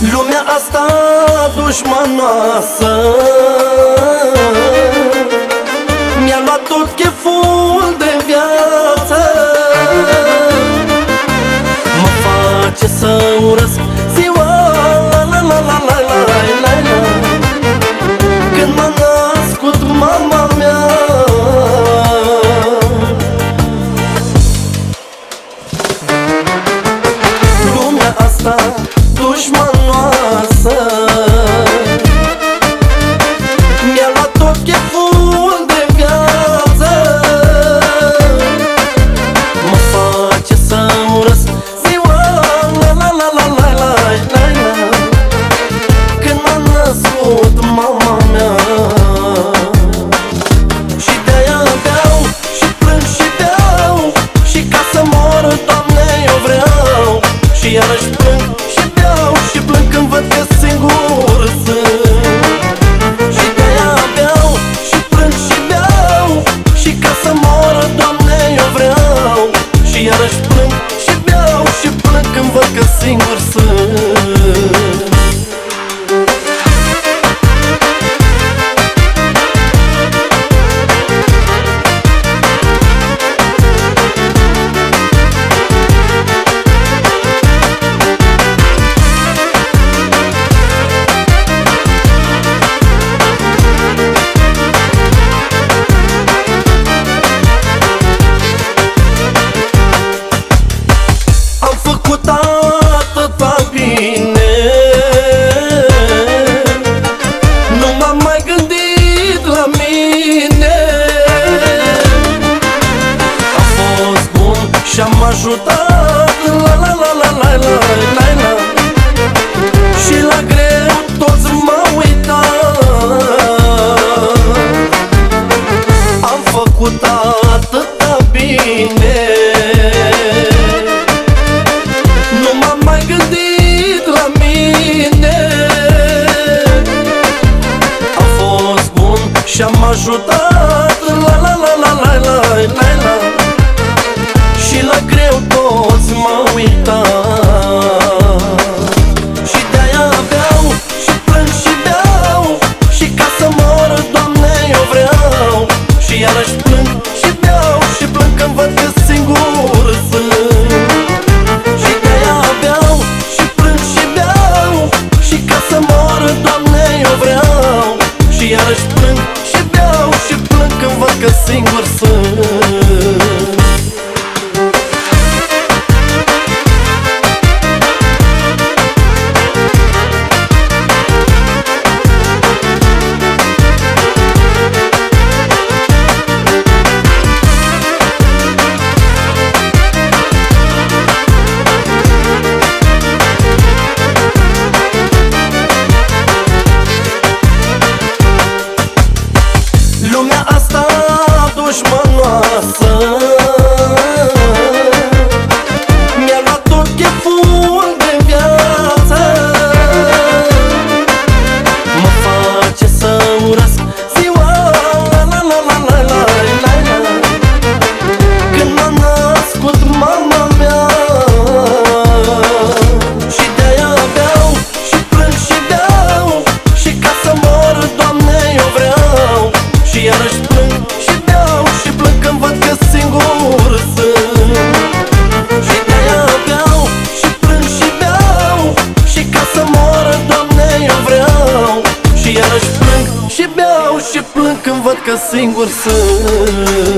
Lumea asta dușmanoasă ajutat La la la la la la la la. Și la greu toți m-au uitat. Am făcut atâta bine. Nu m-am mai gândit la mine. Am fost bun și am ajutat. ta Și de-aia beau și plâng și beau. Și ca să mor, Doamne, eu vreau. Și iarăși konuşmazsın singursın